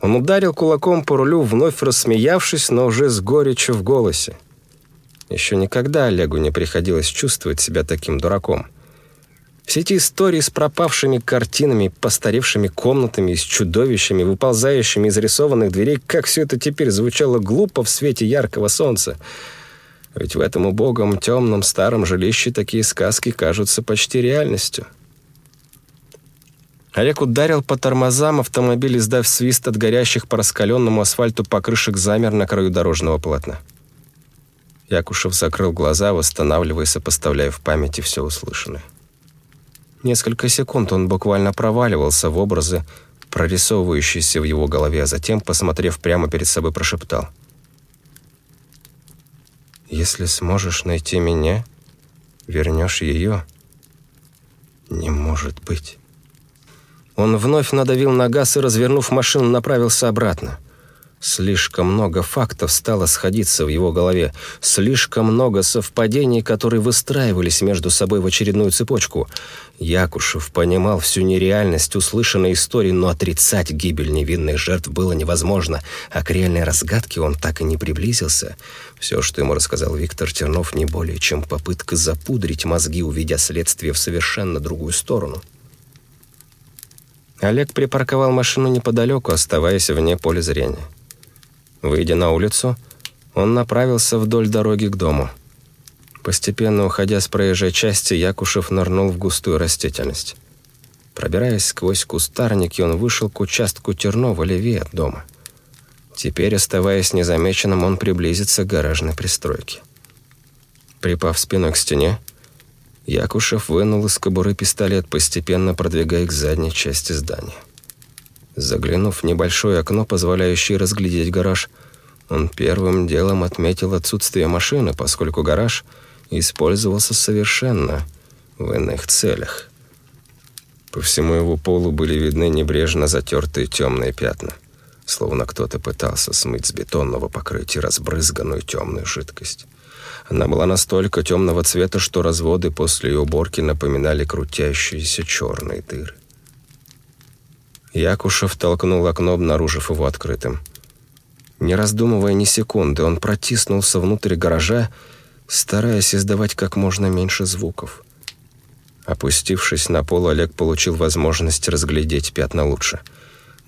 Speaker 1: Он ударил кулаком по рулю, вновь рассмеявшись, но уже с горечью в голосе. Еще никогда Олегу не приходилось чувствовать себя таким дураком. Все эти истории с пропавшими картинами, постаревшими комнатами, с чудовищами, выползающими из рисованных дверей, как все это теперь звучало глупо в свете яркого солнца. Ведь в этом убогом, темном, старом жилище такие сказки кажутся почти реальностью. Олег ударил по тормозам, автомобиль, издав свист от горящих по раскаленному асфальту покрышек, замер на краю дорожного полотна. Якушев закрыл глаза, восстанавливая и сопоставляя в памяти все услышанное. Несколько секунд он буквально проваливался в образы, прорисовывающиеся в его голове, а затем, посмотрев прямо перед собой, прошептал. «Если сможешь найти меня, вернешь ее?» «Не может быть». Он вновь надавил на газ и, развернув машину, направился обратно. Слишком много фактов стало сходиться в его голове, слишком много совпадений, которые выстраивались между собой в очередную цепочку. Якушев понимал всю нереальность услышанной истории, но отрицать гибель невинных жертв было невозможно, а к реальной разгадке он так и не приблизился. Все, что ему рассказал Виктор Тернов, не более чем попытка запудрить мозги, уведя следствие в совершенно другую сторону. Олег припарковал машину неподалеку, оставаясь вне поля зрения. Выйдя на улицу, он направился вдоль дороги к дому. Постепенно уходя с проезжей части, Якушев нырнул в густую растительность. Пробираясь сквозь кустарники, он вышел к участку Тернова левее от дома. Теперь, оставаясь незамеченным, он приблизится к гаражной пристройке. Припав спиной к стене, Якушев вынул из кобуры пистолет, постепенно продвигая к задней части здания. Заглянув в небольшое окно, позволяющее разглядеть гараж, он первым делом отметил отсутствие машины, поскольку гараж использовался совершенно в иных целях. По всему его полу были видны небрежно затертые темные пятна, словно кто-то пытался смыть с бетонного покрытия разбрызганную темную жидкость. Она была настолько темного цвета, что разводы после ее уборки напоминали крутящиеся черные дыры. Якушев толкнул окно, обнаружив его открытым. Не раздумывая ни секунды, он протиснулся внутрь гаража, стараясь издавать как можно меньше звуков. Опустившись на пол, Олег получил возможность разглядеть пятна лучше.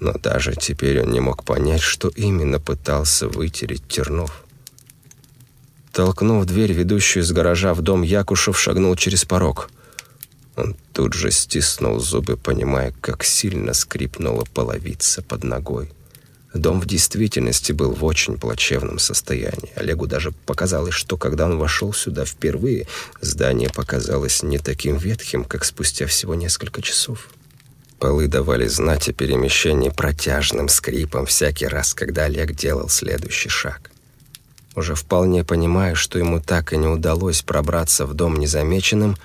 Speaker 1: Но даже теперь он не мог понять, что именно пытался вытереть Тернов. Толкнув дверь, ведущую из гаража в дом, Якушев шагнул через порог. Он тут же стиснул зубы, понимая, как сильно скрипнула половица под ногой. Дом в действительности был в очень плачевном состоянии. Олегу даже показалось, что когда он вошел сюда впервые, здание показалось не таким ветхим, как спустя всего несколько часов. Полы давали знать о перемещении протяжным скрипом всякий раз, когда Олег делал следующий шаг. Уже вполне понимая, что ему так и не удалось пробраться в дом незамеченным,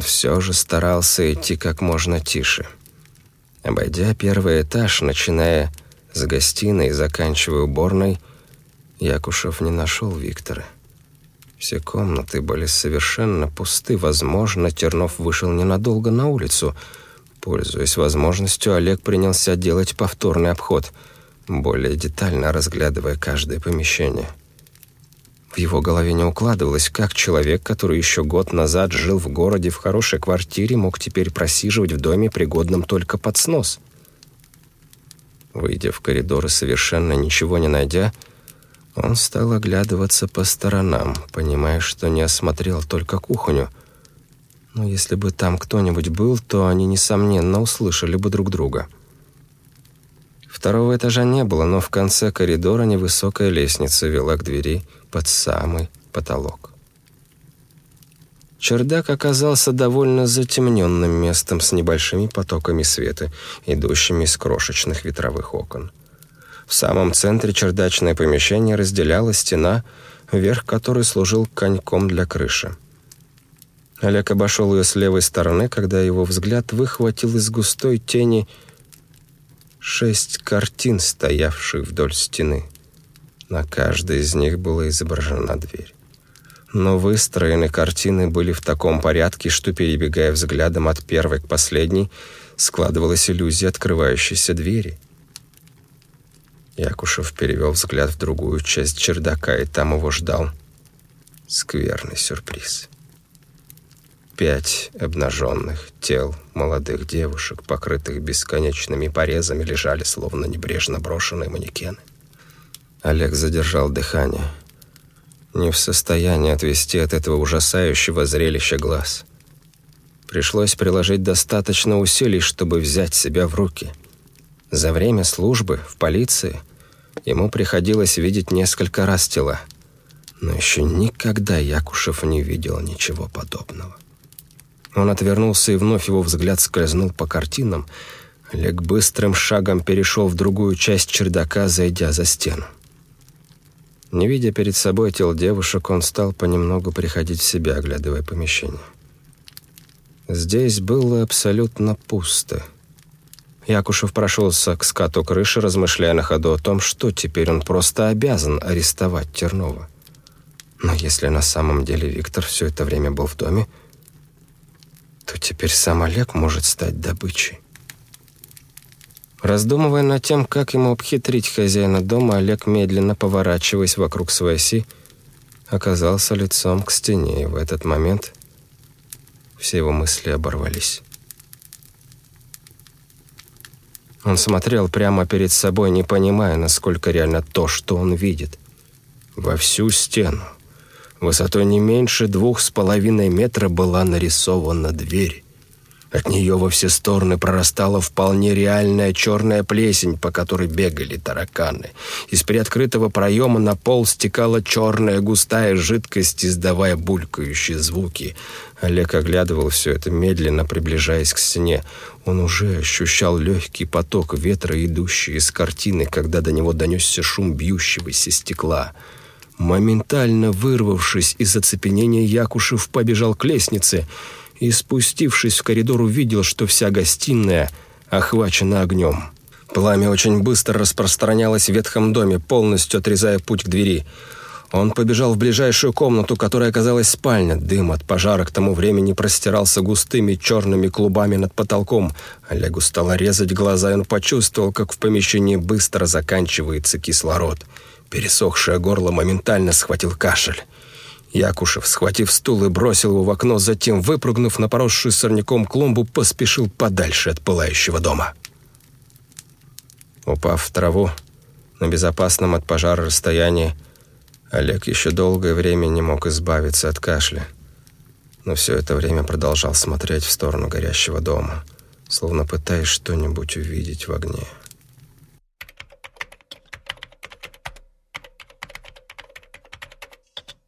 Speaker 1: все же старался идти как можно тише. Обойдя первый этаж, начиная с гостиной и заканчивая уборной, Якушев не нашел Виктора. Все комнаты были совершенно пусты. Возможно, Тернов вышел ненадолго на улицу. Пользуясь возможностью, Олег принялся делать повторный обход, более детально разглядывая каждое помещение. В его голове не укладывалось, как человек, который еще год назад жил в городе в хорошей квартире, мог теперь просиживать в доме, пригодном только под снос. Выйдя в коридор и совершенно ничего не найдя, он стал оглядываться по сторонам, понимая, что не осмотрел только кухню. Но если бы там кто-нибудь был, то они, несомненно, услышали бы друг друга. Второго этажа не было, но в конце коридора невысокая лестница вела к двери под самый потолок. Чердак оказался довольно затемненным местом с небольшими потоками света, идущими из крошечных ветровых окон. В самом центре чердачное помещение разделяла стена, верх которой служил коньком для крыши. Олег обошел ее с левой стороны, когда его взгляд выхватил из густой тени шесть картин, стоявших вдоль стены. На каждой из них была изображена дверь. Но выстроены картины были в таком порядке, что, перебегая взглядом от первой к последней, складывалась иллюзия открывающейся двери. Якушев перевел взгляд в другую часть чердака, и там его ждал скверный сюрприз. Пять обнаженных тел молодых девушек, покрытых бесконечными порезами, лежали, словно небрежно брошенные манекены. Олег задержал дыхание. Не в состоянии отвести от этого ужасающего зрелища глаз. Пришлось приложить достаточно усилий, чтобы взять себя в руки. За время службы в полиции ему приходилось видеть несколько раз тела. Но еще никогда Якушев не видел ничего подобного. Он отвернулся, и вновь его взгляд скользнул по картинам. Олег быстрым шагом перешел в другую часть чердака, зайдя за стену. Не видя перед собой тел девушек, он стал понемногу приходить в себя, оглядывая помещение. Здесь было абсолютно пусто. Якушев прошелся к скату крыши, размышляя на ходу о том, что теперь он просто обязан арестовать Тернова. Но если на самом деле Виктор все это время был в доме, то теперь сам Олег может стать добычей. Раздумывая над тем, как ему обхитрить хозяина дома, Олег, медленно поворачиваясь вокруг своей оси, оказался лицом к стене, и в этот момент все его мысли оборвались. Он смотрел прямо перед собой, не понимая, насколько реально то, что он видит. Во всю стену, высотой не меньше двух с половиной метра, была нарисована дверь. От нее во все стороны прорастала вполне реальная черная плесень, по которой бегали тараканы. Из приоткрытого проема на пол стекала черная густая жидкость, издавая булькающие звуки. Олег оглядывал все это, медленно приближаясь к стене. Он уже ощущал легкий поток ветра, идущий из картины, когда до него донесся шум бьющегося стекла. Моментально вырвавшись из оцепенения, Якушев побежал к лестнице — и, спустившись в коридор, увидел, что вся гостиная охвачена огнем. Пламя очень быстро распространялось в ветхом доме, полностью отрезая путь к двери. Он побежал в ближайшую комнату, которая оказалась спальня. Дым от пожара к тому времени простирался густыми черными клубами над потолком. Олегу стало резать глаза, и он почувствовал, как в помещении быстро заканчивается кислород. Пересохшее горло моментально схватил кашель. Якушев, схватив стул и бросил его в окно, затем, выпрыгнув на поросшую сорняком клумбу, поспешил подальше от пылающего дома. Упав в траву, на безопасном от пожара расстоянии, Олег еще долгое время не мог избавиться от кашля. Но все это время продолжал смотреть в сторону горящего дома, словно пытаясь что-нибудь увидеть в огне.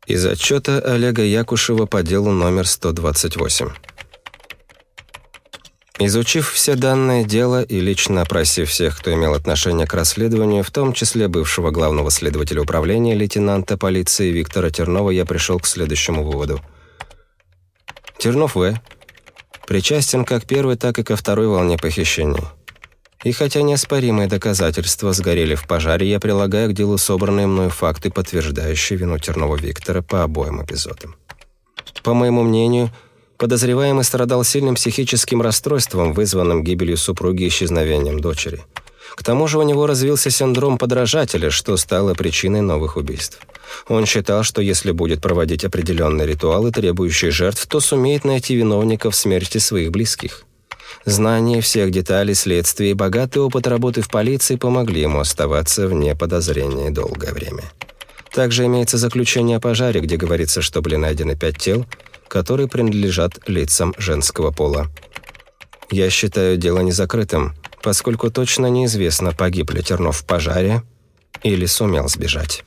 Speaker 1: Из отчета Олега Якушева по делу номер 128. Изучив все данные дела и лично опросив всех, кто имел отношение к расследованию, в том числе бывшего главного следователя управления лейтенанта полиции Виктора Тернова, я пришел к следующему выводу. Тернов В. причастен как первой, так и ко второй волне похищений. И хотя неоспоримые доказательства сгорели в пожаре, я прилагаю к делу собранные мною факты, подтверждающие вину Тернова Виктора по обоим эпизодам. По моему мнению, подозреваемый страдал сильным психическим расстройством, вызванным гибелью супруги и исчезновением дочери. К тому же у него развился синдром подражателя, что стало причиной новых убийств. Он считал, что если будет проводить определенные ритуалы, требующие жертв, то сумеет найти виновников смерти своих близких. Знание всех деталей следствия и богатый опыт работы в полиции помогли ему оставаться вне подозрения долгое время. Также имеется заключение о пожаре, где говорится, что были найдены пять тел, которые принадлежат лицам женского пола. Я считаю дело незакрытым, поскольку точно неизвестно, погиб ли Тернов в пожаре или сумел сбежать.